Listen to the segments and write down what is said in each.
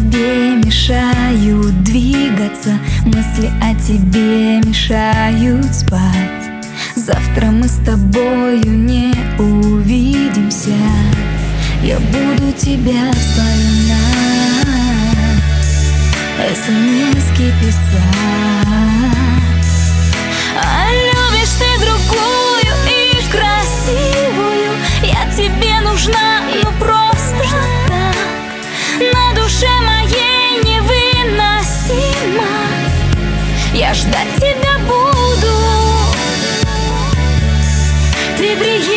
мешают двигаться. Мысли о тебе мешают спать. Завтра мы с тобою не увидимся. Я буду тебя вспоминать. Смс писать Ты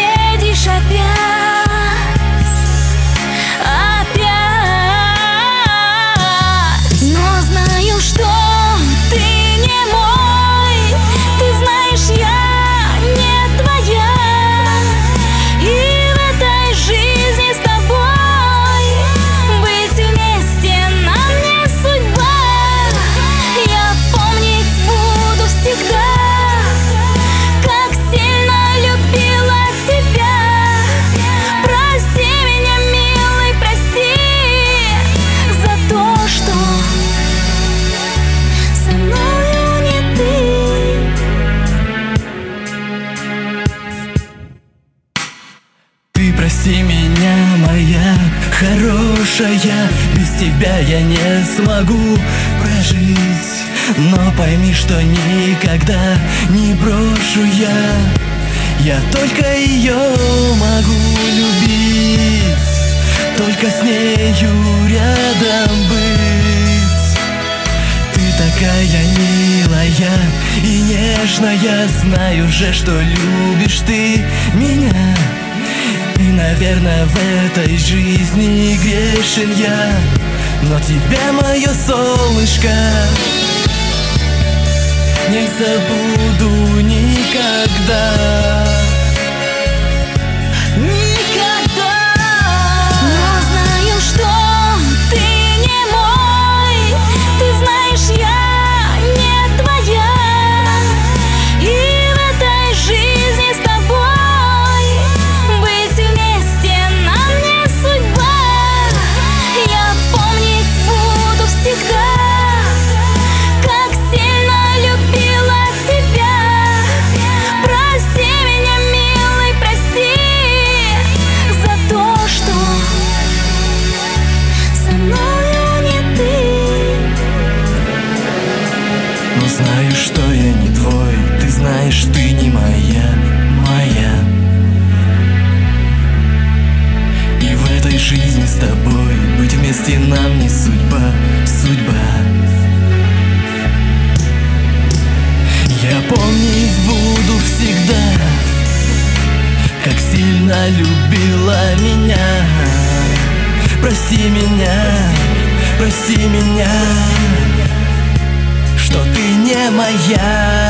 моя хорошая. Без тебя я не смогу прожить. Но пойми, что никогда не брошу я. Я только ее могу любить. Только с нею рядом быть. Ты такая милая и нежная. Знаю же, что любишь ты меня наверное, в этой жизни грешен я. Но тебя, мое солнышко Не забуду никогда Знаю, что я не твой, ты знаешь, ты не моя, моя. И в этой жизни с тобой быть вместе нам не судьба, судьба. Я помнить буду всегда, как сильно любила меня. Прости меня, прости меня что ты не моя